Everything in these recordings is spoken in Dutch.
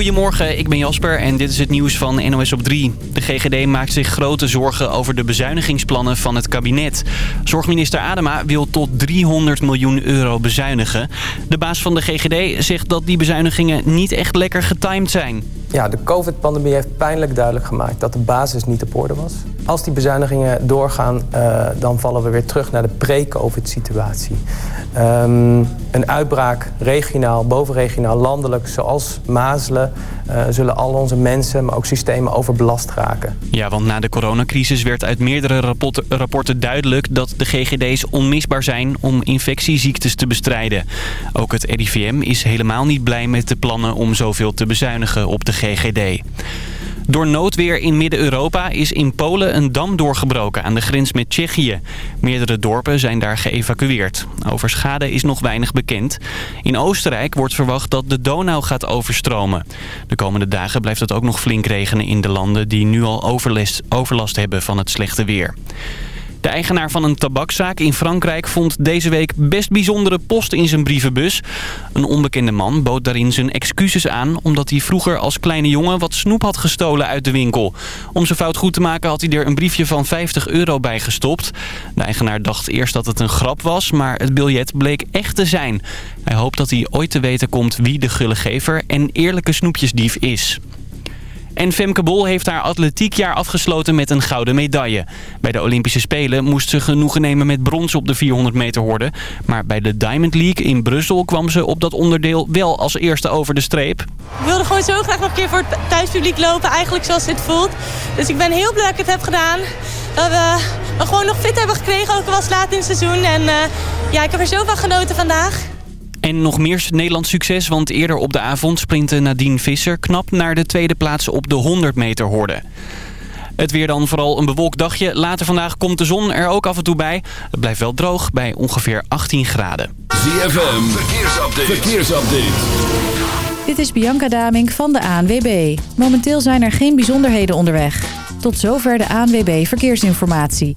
Goedemorgen, ik ben Jasper en dit is het nieuws van NOS op 3. De GGD maakt zich grote zorgen over de bezuinigingsplannen van het kabinet. Zorgminister Adema wil tot 300 miljoen euro bezuinigen. De baas van de GGD zegt dat die bezuinigingen niet echt lekker getimed zijn. Ja, de covid-pandemie heeft pijnlijk duidelijk gemaakt dat de basis niet op orde was. Als die bezuinigingen doorgaan, uh, dan vallen we weer terug naar de pre-covid-situatie. Um, een uitbraak regionaal, bovenregionaal, landelijk, zoals mazelen... Uh, zullen al onze mensen, maar ook systemen overbelast raken. Ja, want na de coronacrisis werd uit meerdere rapporten, rapporten duidelijk... dat de GGD's onmisbaar zijn om infectieziektes te bestrijden. Ook het RIVM is helemaal niet blij met de plannen om zoveel te bezuinigen op de GGD. Door noodweer in Midden-Europa is in Polen een dam doorgebroken aan de grens met Tsjechië. Meerdere dorpen zijn daar geëvacueerd. Over schade is nog weinig bekend. In Oostenrijk wordt verwacht dat de Donau gaat overstromen. De komende dagen blijft het ook nog flink regenen in de landen die nu al overlast, overlast hebben van het slechte weer. De eigenaar van een tabakzaak in Frankrijk vond deze week best bijzondere post in zijn brievenbus. Een onbekende man bood daarin zijn excuses aan... omdat hij vroeger als kleine jongen wat snoep had gestolen uit de winkel. Om zijn fout goed te maken had hij er een briefje van 50 euro bij gestopt. De eigenaar dacht eerst dat het een grap was, maar het biljet bleek echt te zijn. Hij hoopt dat hij ooit te weten komt wie de gullegever en eerlijke snoepjesdief is. En Femke Bol heeft haar atletiekjaar afgesloten met een gouden medaille. Bij de Olympische Spelen moest ze genoegen nemen met brons op de 400 meter horde. Maar bij de Diamond League in Brussel kwam ze op dat onderdeel wel als eerste over de streep. Ik wilde gewoon zo graag nog een keer voor het thuispubliek lopen, eigenlijk zoals dit voelt. Dus ik ben heel blij dat ik het heb gedaan. Dat we, gewoon nog fit hebben gekregen, ook al was laat in het seizoen. En uh, ja, ik heb er zo van genoten vandaag. En nog meer Nederlands succes, want eerder op de avond sprintte Nadine Visser knap naar de tweede plaats op de 100 meter horde. Het weer dan vooral een bewolkt dagje. Later vandaag komt de zon er ook af en toe bij. Het blijft wel droog bij ongeveer 18 graden. ZFM, verkeersupdate. verkeersupdate. Dit is Bianca Damink van de ANWB. Momenteel zijn er geen bijzonderheden onderweg. Tot zover de ANWB Verkeersinformatie.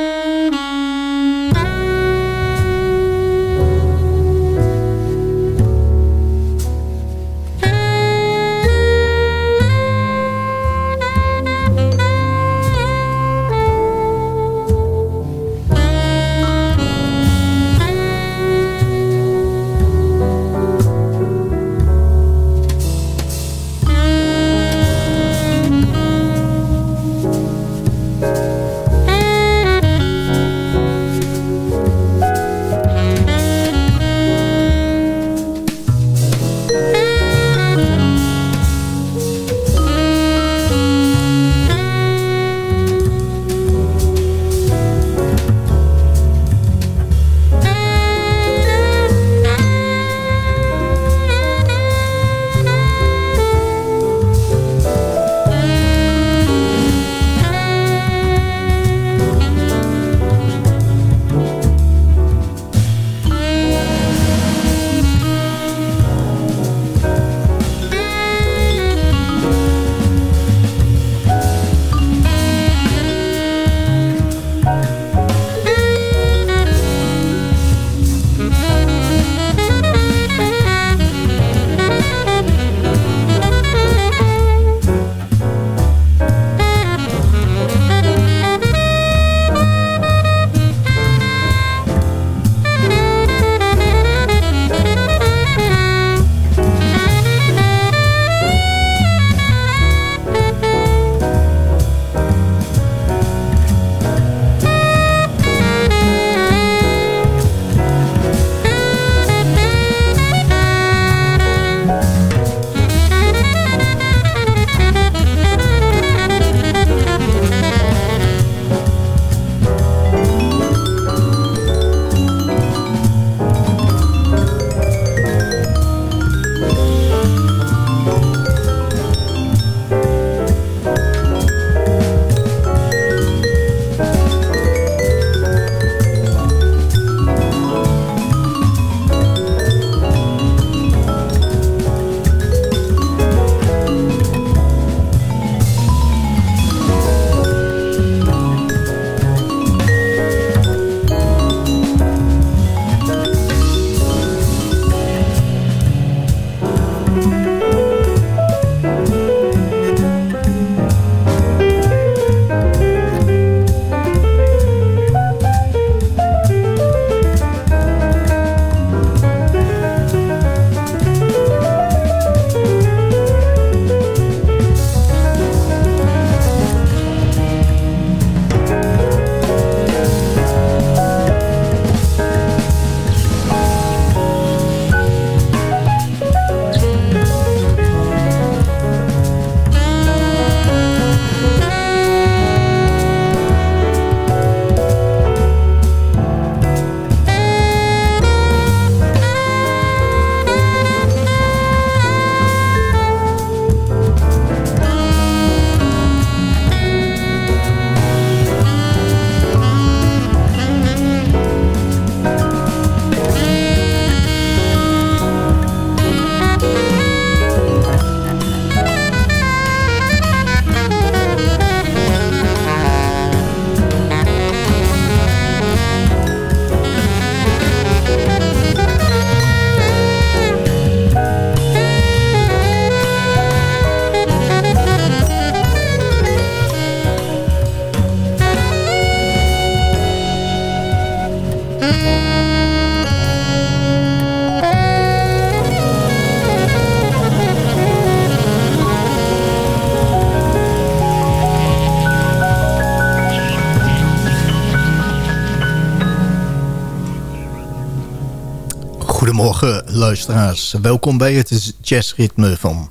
Luisteraars. Welkom bij het jazzritme van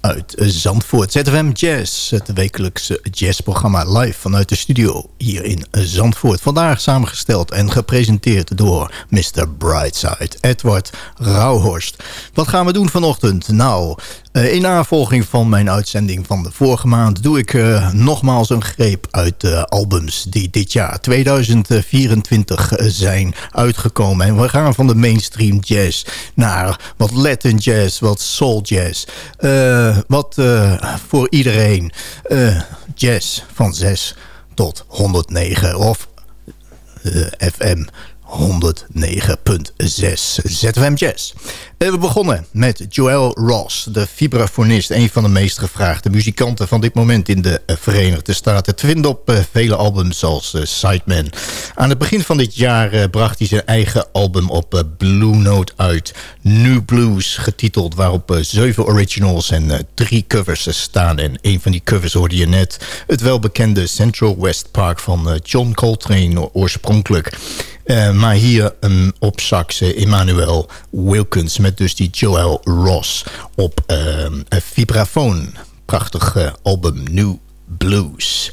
uit Zandvoort. ZFM Jazz, het wekelijkse jazzprogramma live vanuit de studio hier in Zandvoort. Vandaag samengesteld en gepresenteerd door Mr. Brightside, Edward Rauhorst. Wat gaan we doen vanochtend? Nou, in navolging van mijn uitzending van de vorige maand... doe ik uh, nogmaals een greep uit de albums die dit jaar 2024 zijn uitgekomen. En we gaan van de mainstream jazz naar wat Latin jazz, wat soul jazz. Wat voor iedereen jazz van 6 tot 109 of FM 109.6 ZFM Jazz. We begonnen met Joel Ross, de vibrafonist. Een van de meest gevraagde muzikanten van dit moment in de Verenigde Staten. Te vinden op eh, vele albums uh, Sideman. Aan het begin van dit jaar bracht hij zijn eigen album op Blue Note uit. New Blues getiteld, waarop zeven originals en drie covers staan. En een van die covers hoorde je net. Het welbekende Central West Park van John Coltrane oorspronkelijk. Uh, maar hier um, op sax Emmanuel Wilkins met dus die Joel Ross op een vibrafoon. Prachtig uh, album New Blues.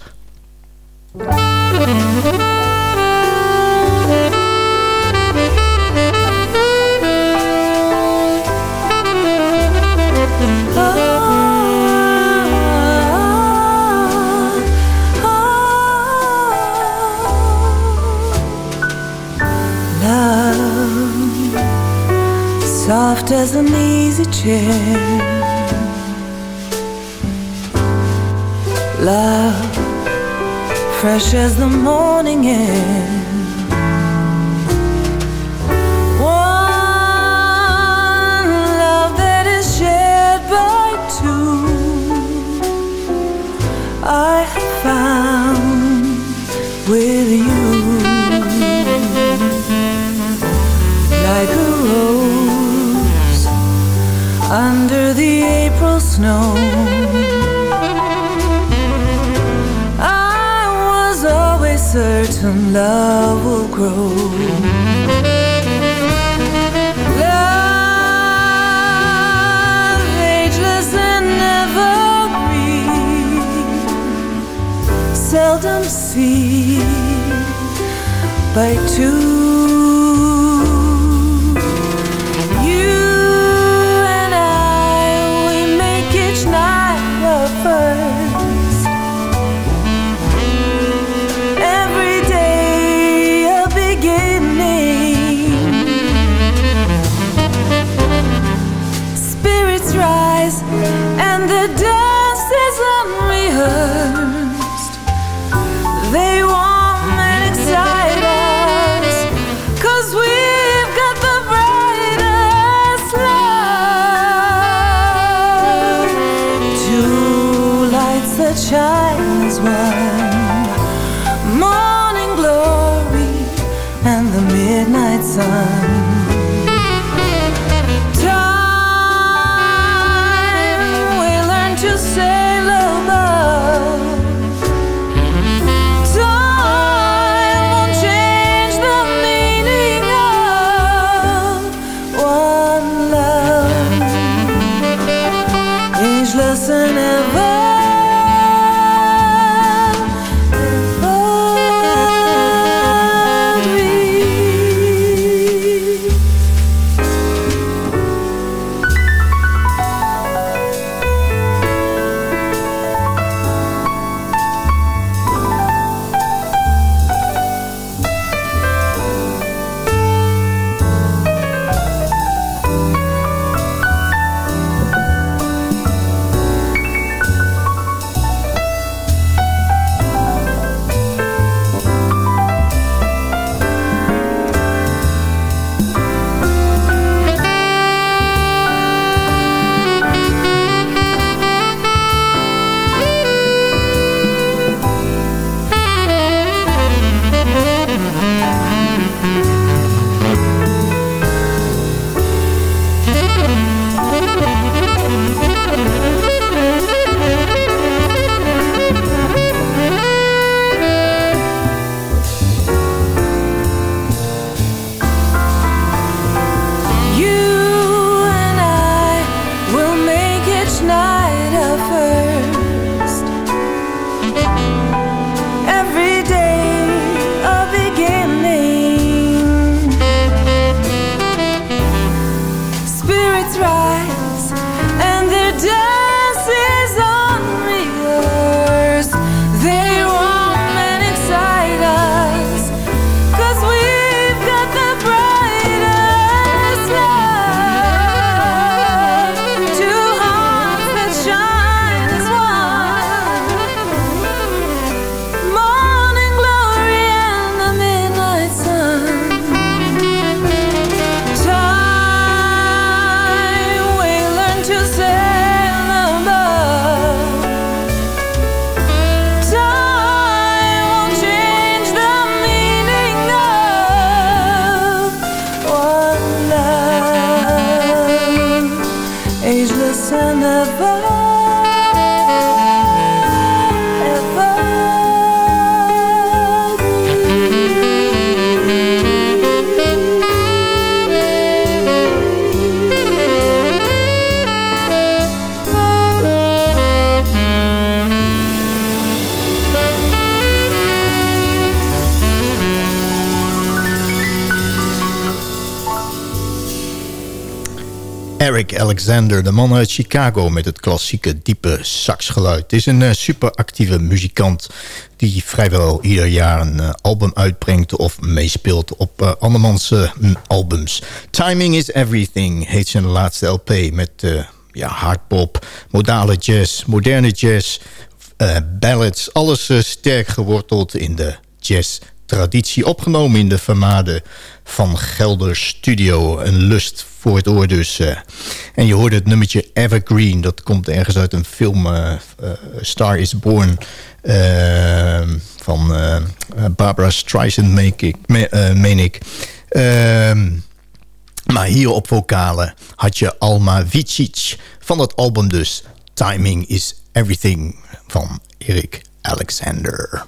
Soft as an easy chair. Love, fresh as the morning air. Alexander, de man uit Chicago... met het klassieke diepe saxgeluid. Is een uh, superactieve muzikant die vrijwel ieder jaar een uh, album uitbrengt... of meespeelt op uh, andermans albums. Timing is Everything heet zijn laatste LP... met ja, hardpop, modale jazz, moderne jazz, ballads... alles sterk geworteld in de jazz traditie opgenomen in de vermade Van Gelder Studio. Een lust voor het oor dus. Uh. En je hoorde het nummertje Evergreen. Dat komt ergens uit een film uh, uh, Star is Born. van Barbara Streisand, meen ik. meen ik. Ehm, maar hier op vocalen had je Alma Vicic van het album dus. Timing is Everything van Erik Alexander.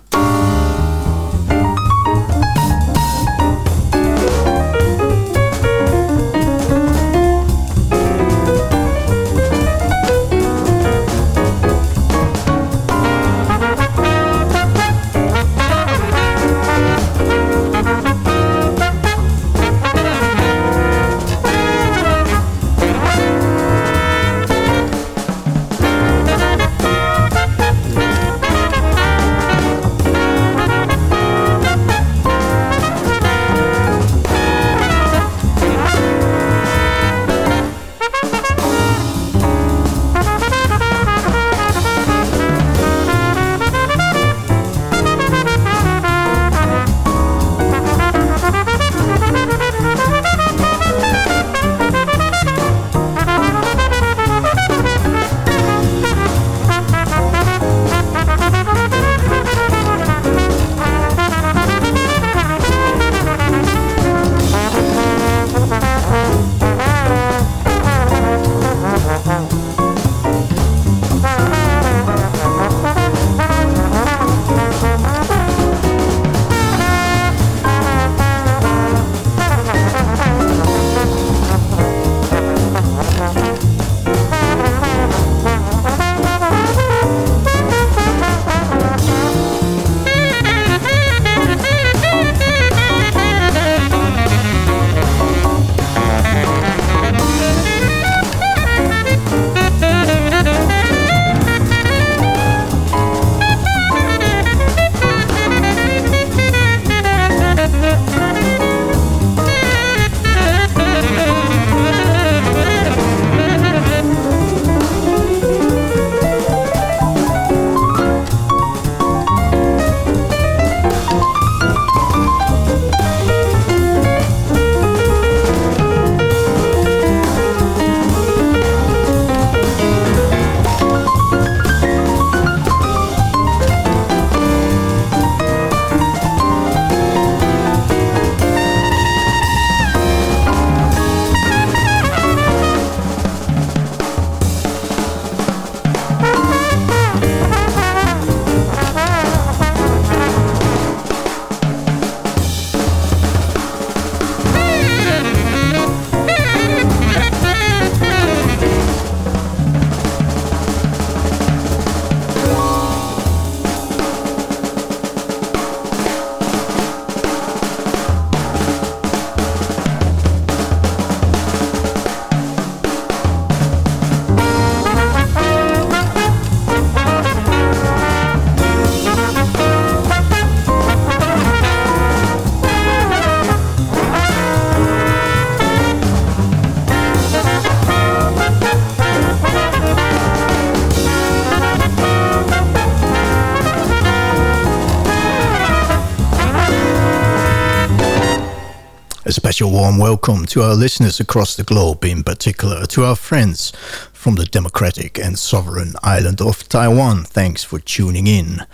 A warm welcome to our listeners across the globe, in particular to our friends from the democratic and sovereign island of Taiwan. Thanks for tuning in.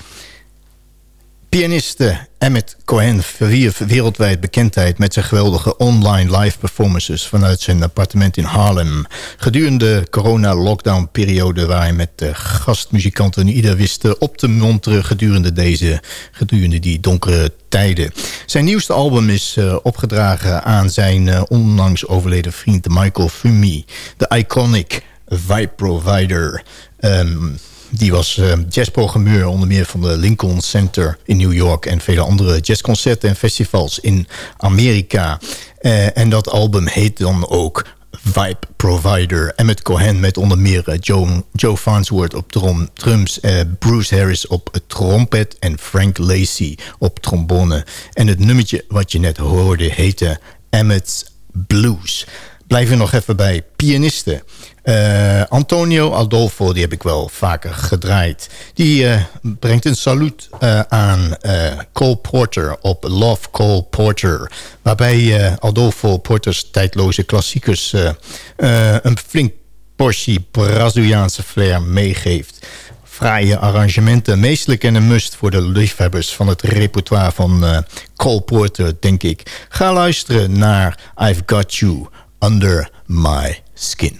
Pianiste Emmett Cohen verwierf wereldwijd bekendheid met zijn geweldige online live performances vanuit zijn appartement in Harlem. Gedurende de corona-lockdown-periode waar hij met gastmuzikanten ieder wist op te monteren gedurende, deze, gedurende die donkere tijden. Zijn nieuwste album is uh, opgedragen aan zijn uh, onlangs overleden vriend Michael Fumi, de iconic vibe provider. Um, die was uh, jazzprogrammeur onder meer van de Lincoln Center in New York... en vele andere jazzconcerten en festivals in Amerika. Uh, en dat album heet dan ook vibe provider. Emmett Cohen met onder meer eh, Joe, Joe Farnsworth op drum, drums. eh, Bruce Harris op trompet. En Frank Lacey op trombone. En het nummertje wat je net hoorde heette Emmett's Blues. Blijven nog even bij pianisten. Eh, Antonio Aldolfo, die heb ik wel vaker gedraaid. Die eh, brengt een saluut eh, aan Cole Porter op Love Cole Porter. Waarbij Aldolfo Porters tijdloze klassiekers een flink portie Braziliaanse flair meegeeft. Fraaie arrangementen, meestelijk en een must voor de liefhebbers van het repertoire van Cole Porter, denk ik. Ga luisteren naar I've Got You Under My Skin.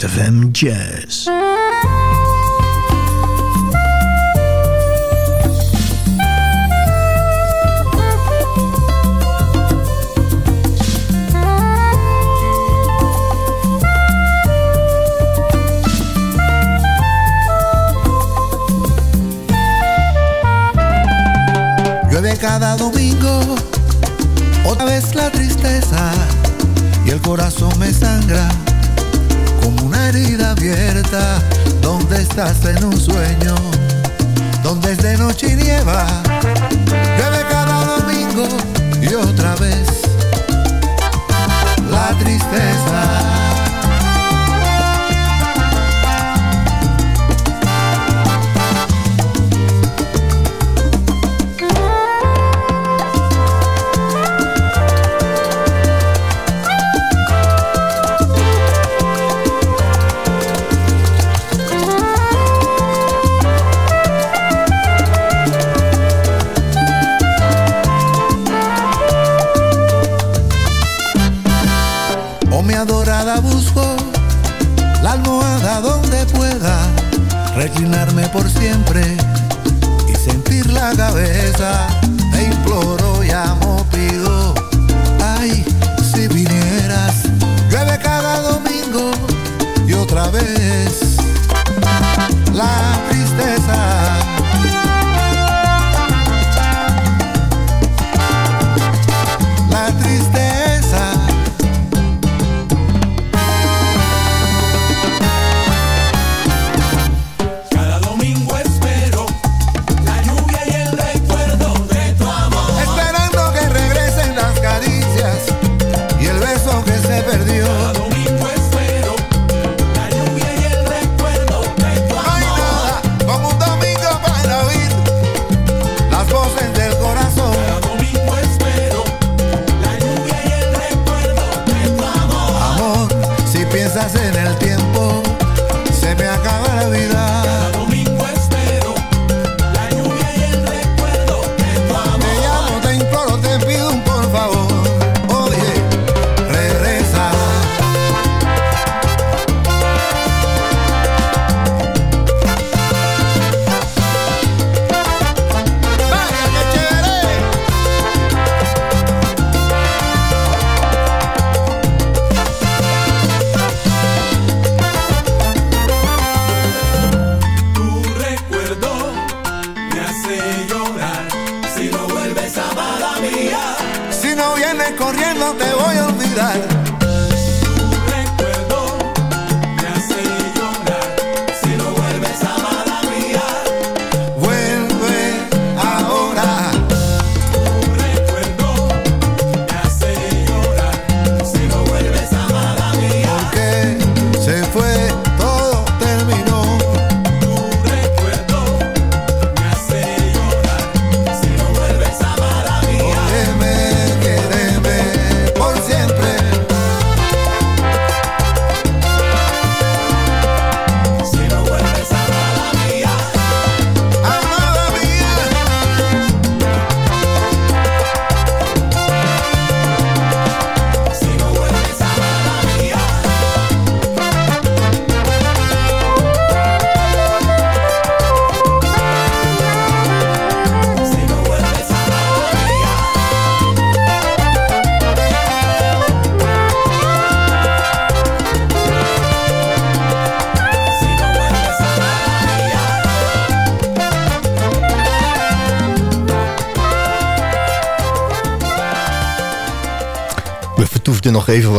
ZFM Llueve cada domingo, otra vez la tristeza y el corazón me sangra como una herida abierta, donde estás en un sueño, donde es de noche y nieva, llueve cada domingo y otra vez. La tristeza. that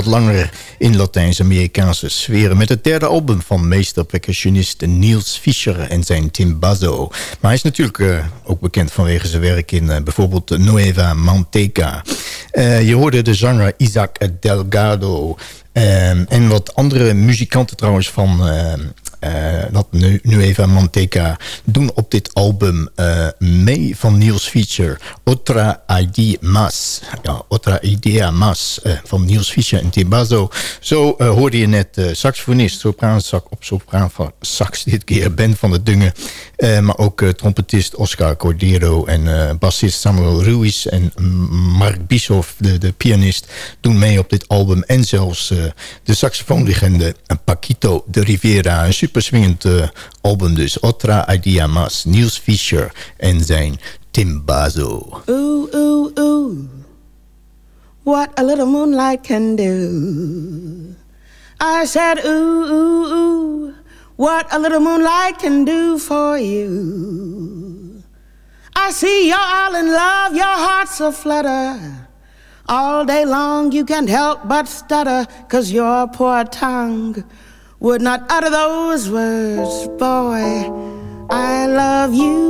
langer in Latijns-Amerikaanse sferen... met het derde album van meester-percussionist Niels Fischer en zijn Timbazo. Maar hij is natuurlijk eh, ook bekend vanwege zijn werk in eh, bijvoorbeeld Nueva Manteca. Eh, je hoorde de zanger Isaac Delgado... Ehm, en wat andere muzikanten trouwens van ehm, dat nu, Nueva Manteca doen op dit album eh, mee van Niels Fischer. Otra Idea Mas. Ja, Otra Idea Mas eh, van Niels Fischer en Timbazo. Zo eh, hoorde je net saxofonist, sopraansax op sopraan van sax dit keer, Ben van der Dungen. Maar ook trompetist Oscar Cordero en bassist Samuel Ruiz en Mark Bischoff, de, de pianist, doen mee op dit album. En zelfs eh, de saxofoonlegende Paquito de Rivera. Een super swingend eh, album dus. Otra Idea Mas, Niels Fischer en zijn Timbazo. Ooh, ooh, ooh. What a little moonlight can do. I said, ooh, ooh, ooh. What a little moonlight can do for you. I see you're all in love, your heart's a flutter. All day long you can't help but stutter, cause your poor tongue would not utter those words. Boy, I love you.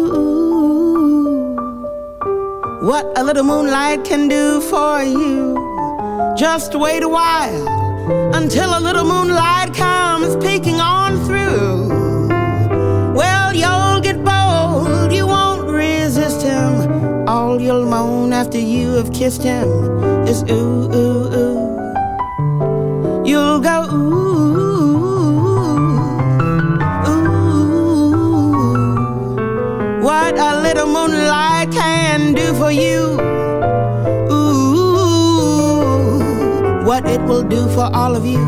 What a little moonlight can do for you. Just wait a while until a little moonlight comes peeking on through. Well, you'll get bold, you won't resist him. All you'll moan after you have kissed him is ooh, ooh, ooh. You'll go ooh, What a little moonlight can do for you. Ooh, what it will do for all of you.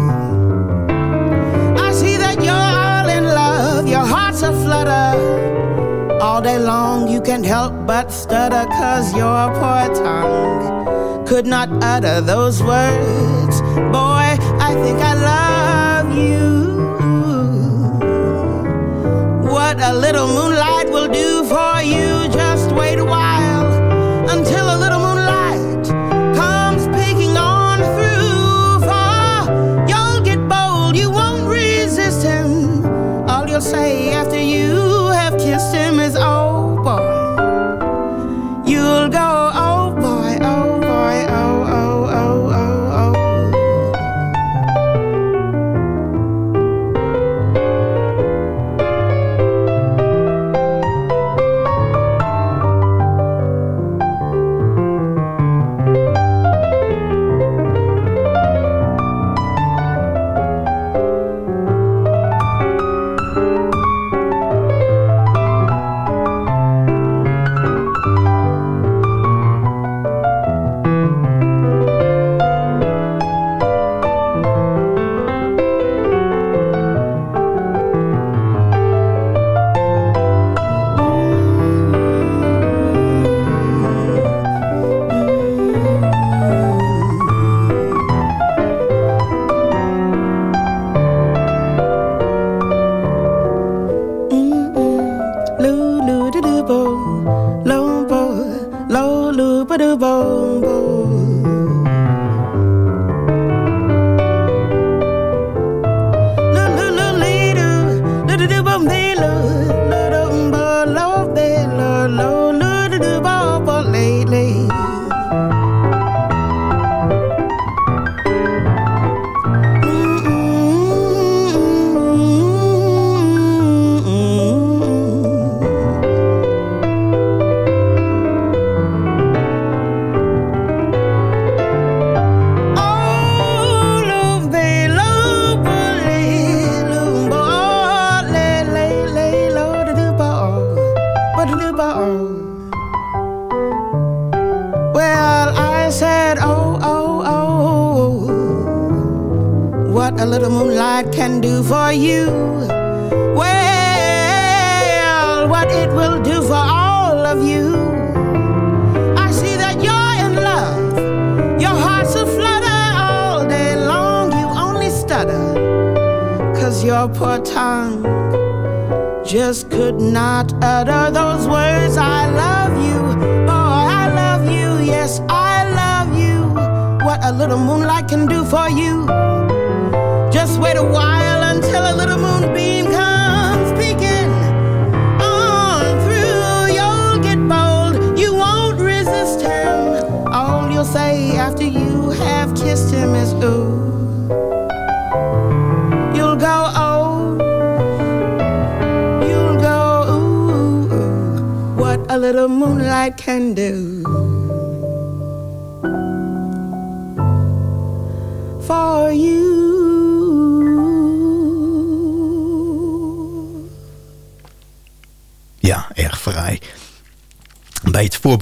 I see that you're all in love, your heart's a flutter. All day long you can't help but stutter, cause your poor tongue could not utter those words. Boy, I think I love you. Little moonlight will do for you.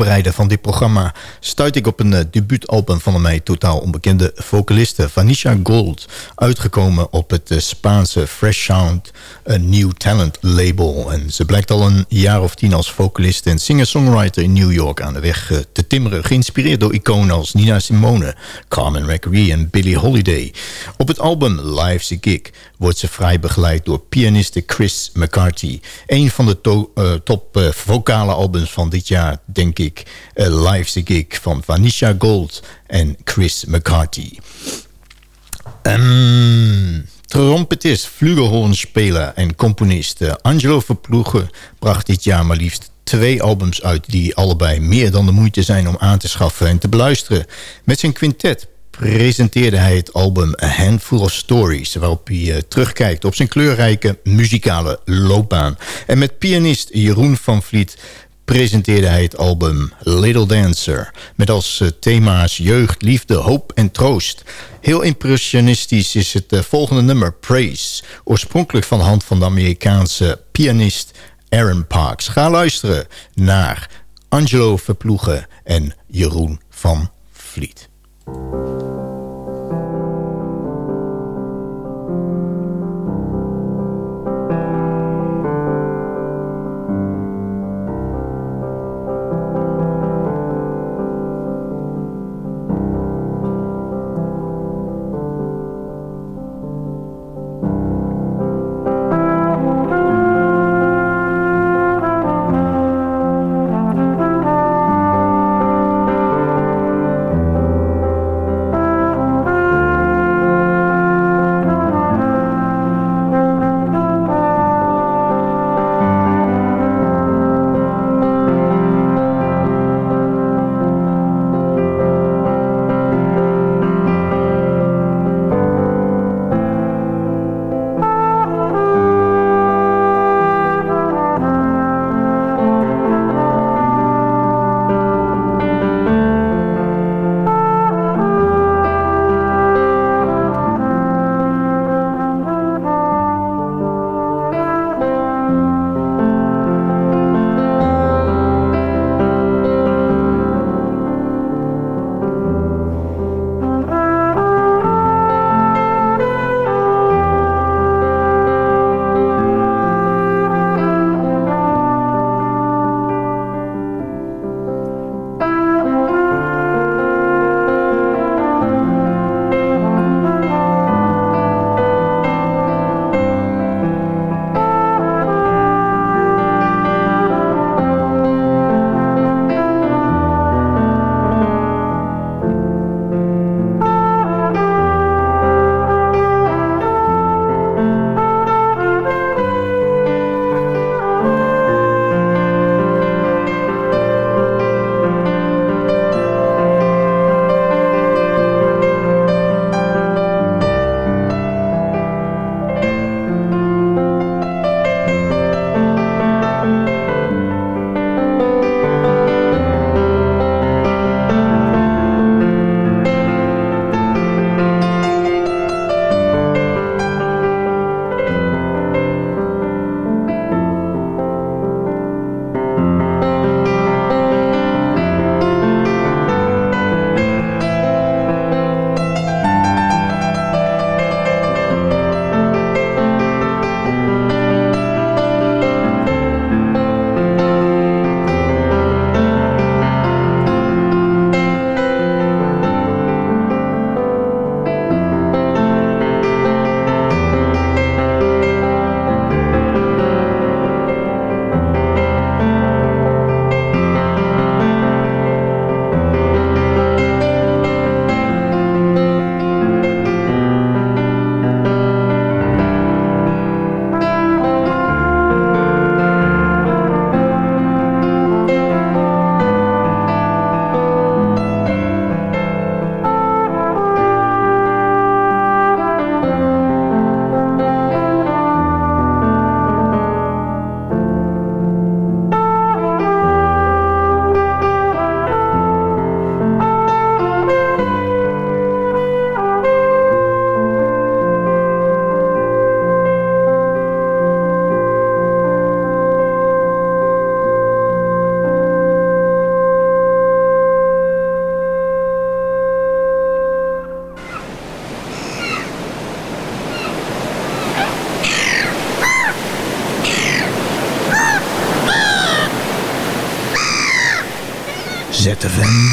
Voorbereiden van dit programma stuit ik op een eh, debuutalbum van een mij totaal onbekende vocaliste Vanisha Gold. Uitgekomen op het eh, Spaanse Fresh Sound een New Talent label. En ze blijkt al een jaar of tien als vocalist en singer-songwriter in New York aan de weg eh, te timmeren. Geïnspireerd door iconen als Nina Simone, Carmen McRae en Billie Holiday. Op het album Life's a Gig wordt ze vrij begeleid door pianiste Chris McCarthy. Een van de eh, top eh, vocale albums van dit jaar, denk ik. eh, Life's a Gig van Vanisha Gold en Chris McCarthy. Um, trompetist, flugelhornspeler en componist eh, Angelo Verploegen bracht dit jaar maar liefst twee albums uit... die allebei meer dan de moeite zijn om aan te schaffen en te beluisteren. Met zijn quintet presenteerde hij het album A Handful of Stories... waarop hij eh, terugkijkt op zijn kleurrijke muzikale loopbaan. En met pianist Jeroen van Vliet presenteerde hij het album Little Dancer... met als eh, thema's jeugd, liefde, hoop en troost. Heel impressionistisch is het eh, volgende nummer, Praise... oorspronkelijk van de hand van de Amerikaanse pianist Aaron Parks. Ga luisteren naar Angelo Verploegen en Jeroen van Vliet.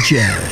ZFM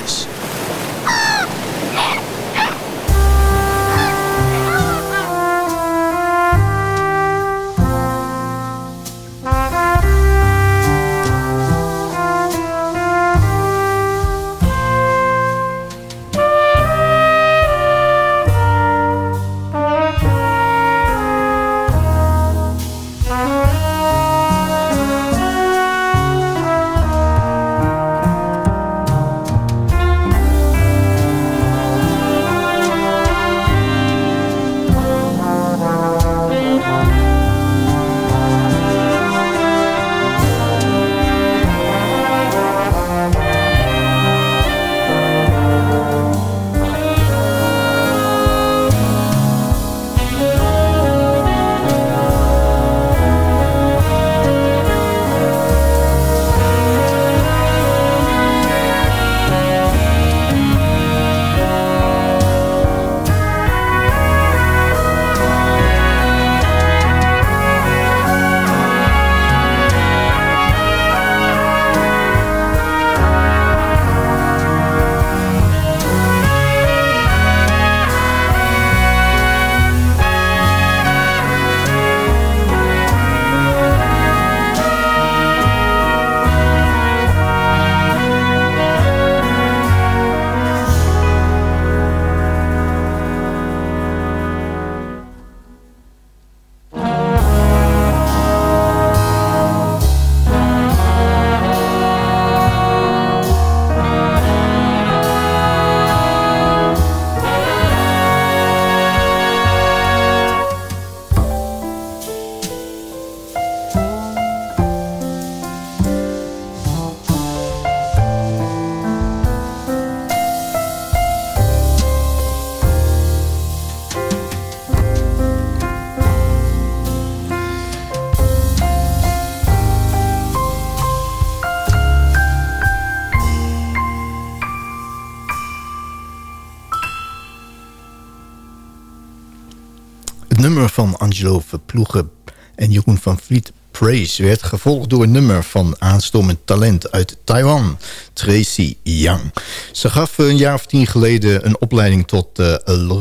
Angelo Verploegen en Jeroen van Vliet Praise werd gevolgd door een nummer van aanstormend talent uit Taiwan, Tracy Yang. Ze gaf een jaar of tien geleden een opleiding tot uh,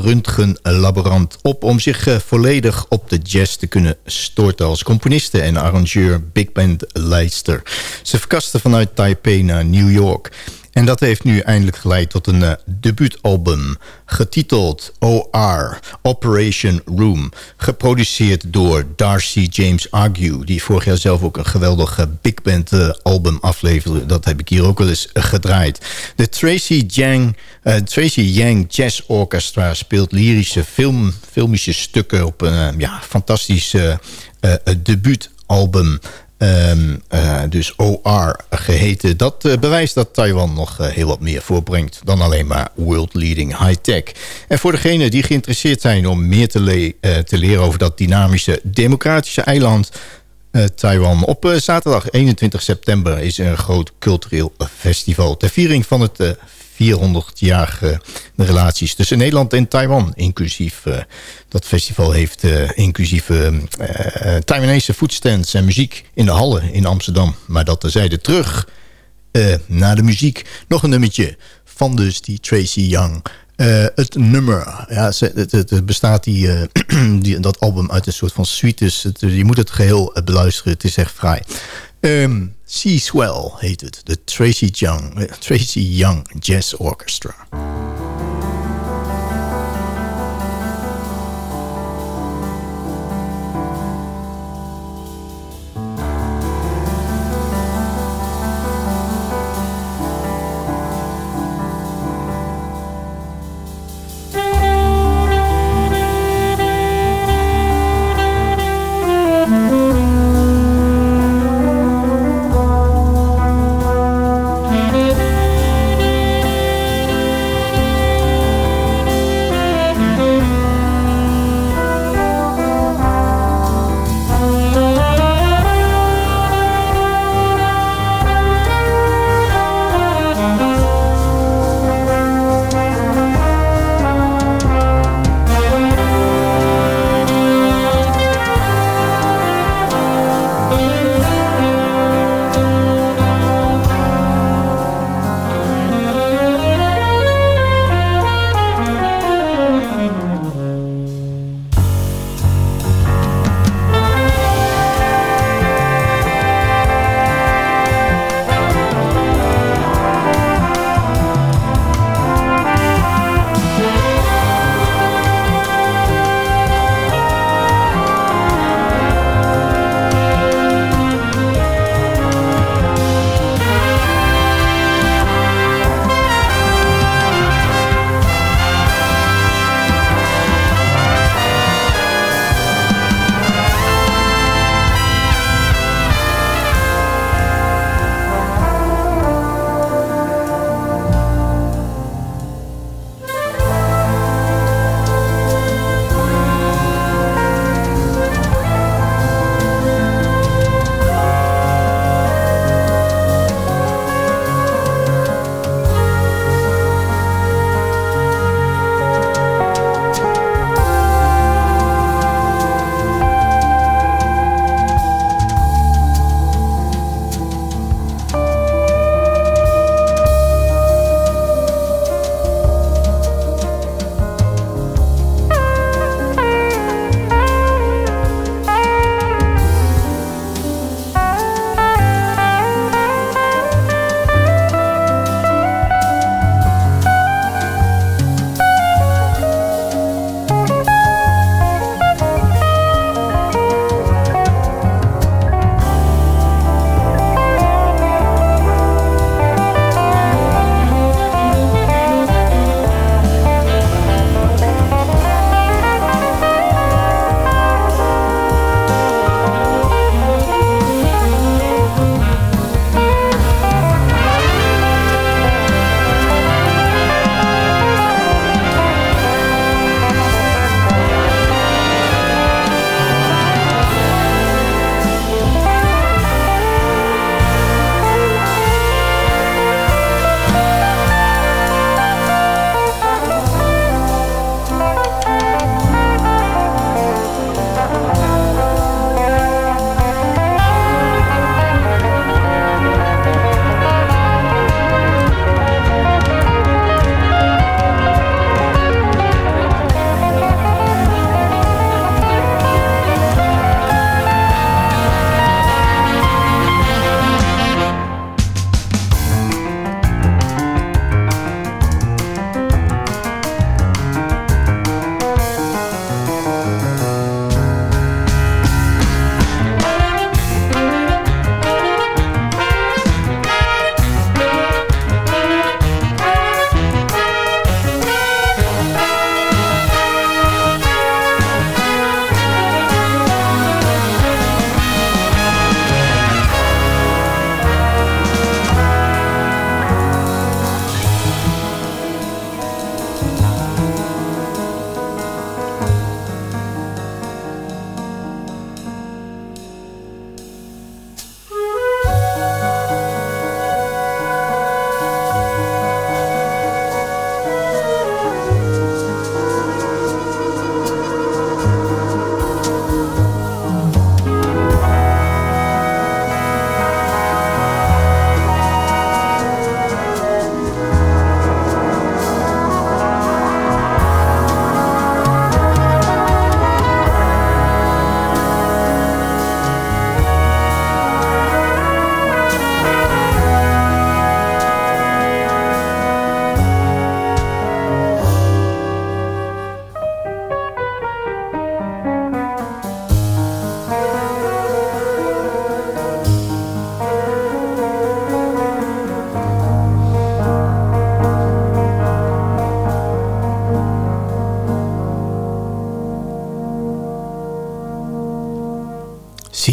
röntgenlaborant op... om zich uh, volledig op de jazz te kunnen storten als componiste en arrangeur big band leister. Ze verkaste vanuit Taipei naar New York... En dat heeft nu eindelijk geleid tot een uh, debuutalbum... getiteld OR, Operation Room... geproduceerd door Darcy James Argue... die vorig jaar zelf ook een geweldig big band uh, album afleverde. Dat heb ik hier ook wel eens uh, gedraaid. De Tracy Yang, Tracy Yang Jazz Orchestra speelt lyrische film, filmische stukken... op een ja, fantastisch debuutalbum... Um, uh, dus OR geheten. Dat uh, bewijst dat Taiwan nog uh, heel wat meer voorbrengt... dan alleen maar world leading high-tech. En voor degenen die geïnteresseerd zijn om meer te, te leren... over dat dynamische democratische eiland... Taiwan. Op zaterdag 21 september is er een groot cultureel festival... ter viering van het 400-jarige relaties tussen Nederland en Taiwan. Inclusief uh, dat festival heeft uh, inclusief uh, Taiwanese foodstands en muziek in de Hallen in Amsterdam. Maar dat terzijde terug naar de muziek. Nog een nummertje van dus die Tracy Young. het nummer, ja, het, het, bestaat die, die, dat album uit een soort van suites. Je moet het geheel beluisteren, het is echt fraai. Um, Sea Swell heet het. De Tracy Young, Tracy Young Jazz Orchestra.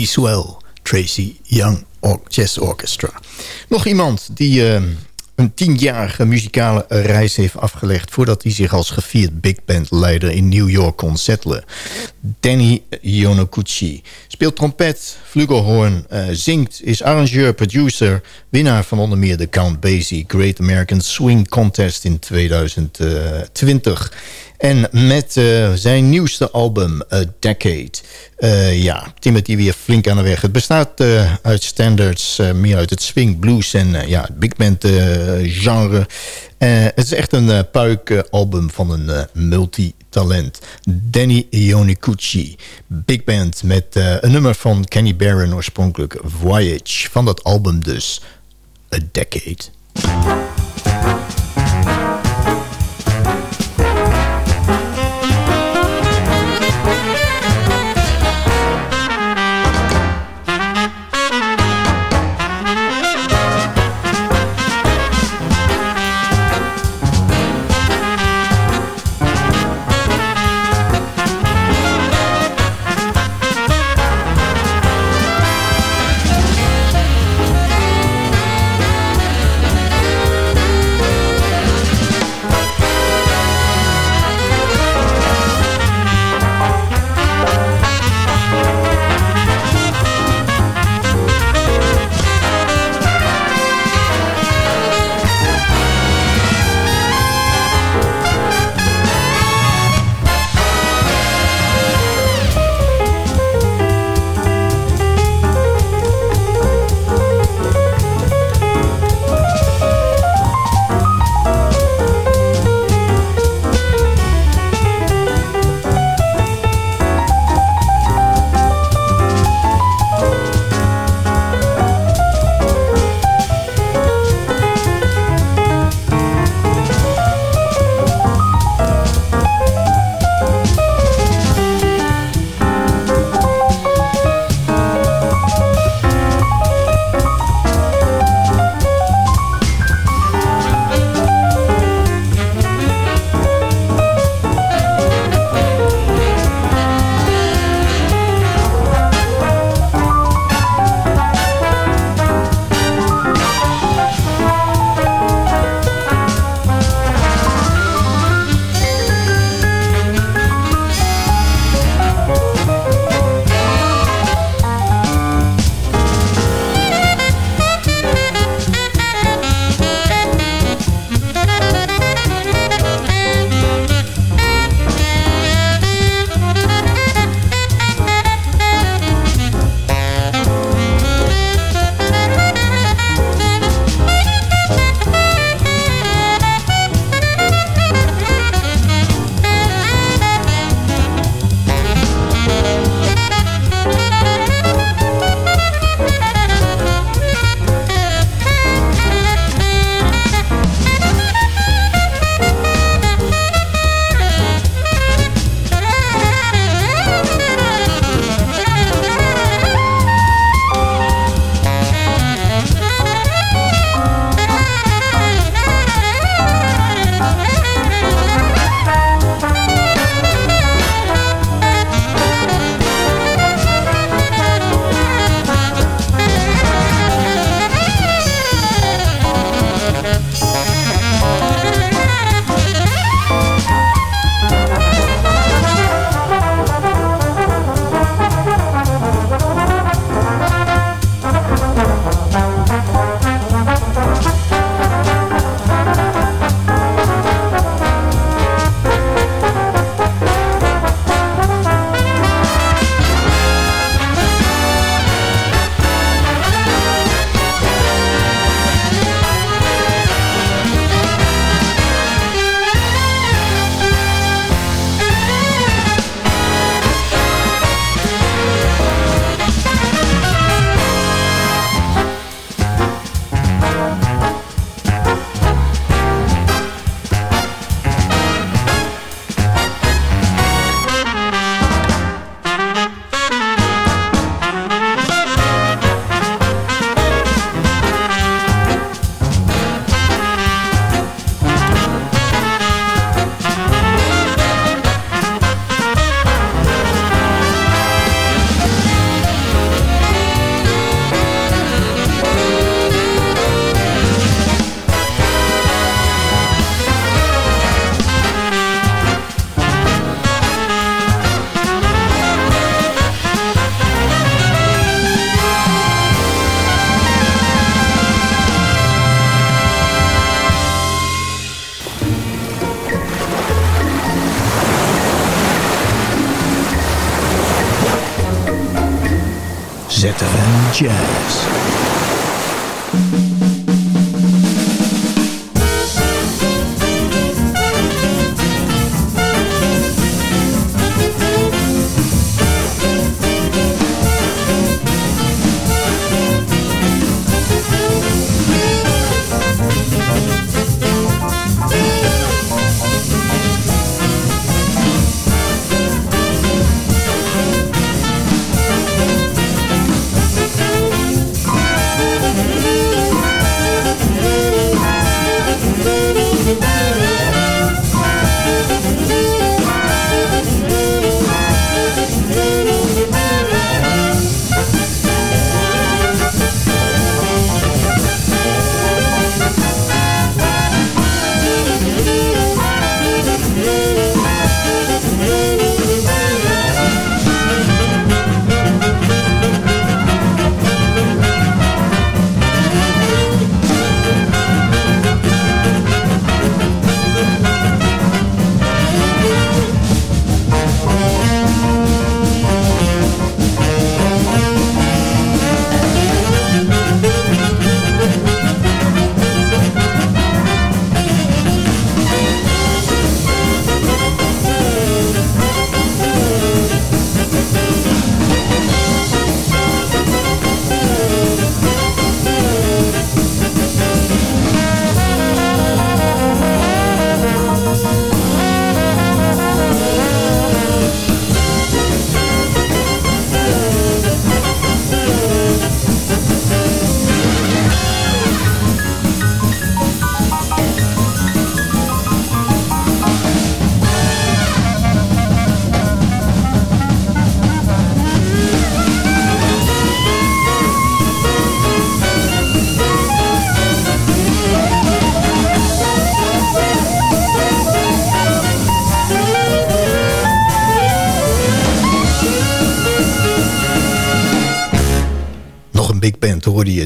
Swell, Tracy Young Jazz Orchestra. Nog iemand die eh, een tienjarige muzikale reis heeft afgelegd... voordat hij zich als gevierd big band leider in New York kon settelen. Danny Yonoguchi speelt trompet, flugelhorn, eh, zingt, is arrangeur, producer... winnaar van onder meer de Count Basie Great American Swing Contest in 2020... En met eh, zijn nieuwste album, A Decade, eh, ja, timmert hij weer flink aan de weg. Het bestaat eh, uit standards, meer uit het swing, blues en ja, het big band genre. Het is echt een uh, puik-album van een multitalent. Danny Ionicucci, big band met een nummer van Kenny Barron oorspronkelijk, Voyage. Van dat album dus, A Decade.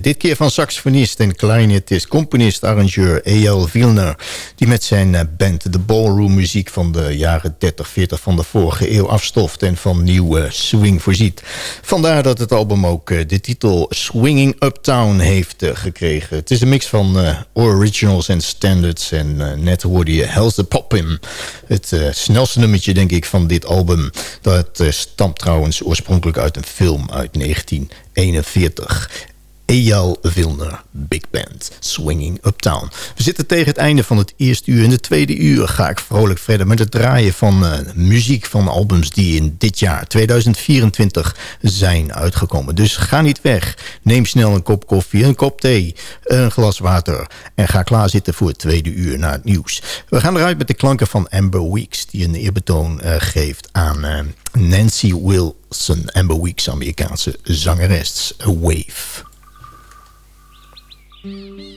Dit keer van saxofonist en clarinetist, componist, arrangeur E.L. Wilner. Die met zijn eh, band de ballroom muziek van de jaren 30, 40 van de vorige eeuw afstoft. En van nieuwe swing voorziet. Vandaar dat het album ook eh, de titel Swinging Uptown heeft eh, gekregen. Het is een mix van eh, originals en standards. En eh, net hoorde je Hell's the Poppin'. Het eh, snelste nummertje denk ik van dit album. Dat eh, stamt trouwens oorspronkelijk uit een film uit 1941. Eyal Wilner Big Band, Swinging Uptown. We zitten tegen het einde van het eerste uur. In de tweede uur ga ik vrolijk verder met het draaien van eh, muziek van albums die in dit jaar 2024 zijn uitgekomen. Dus ga niet weg. Neem snel een kop koffie, een kop thee, een glas water en ga klaarzitten voor het tweede uur na het nieuws. We gaan eruit met de klanken van Amber Weeks die een eerbetoon eh, geeft aan eh, Nancy Wilson. Amber Weeks, Amerikaanse zangeres. A Wave. Thank you.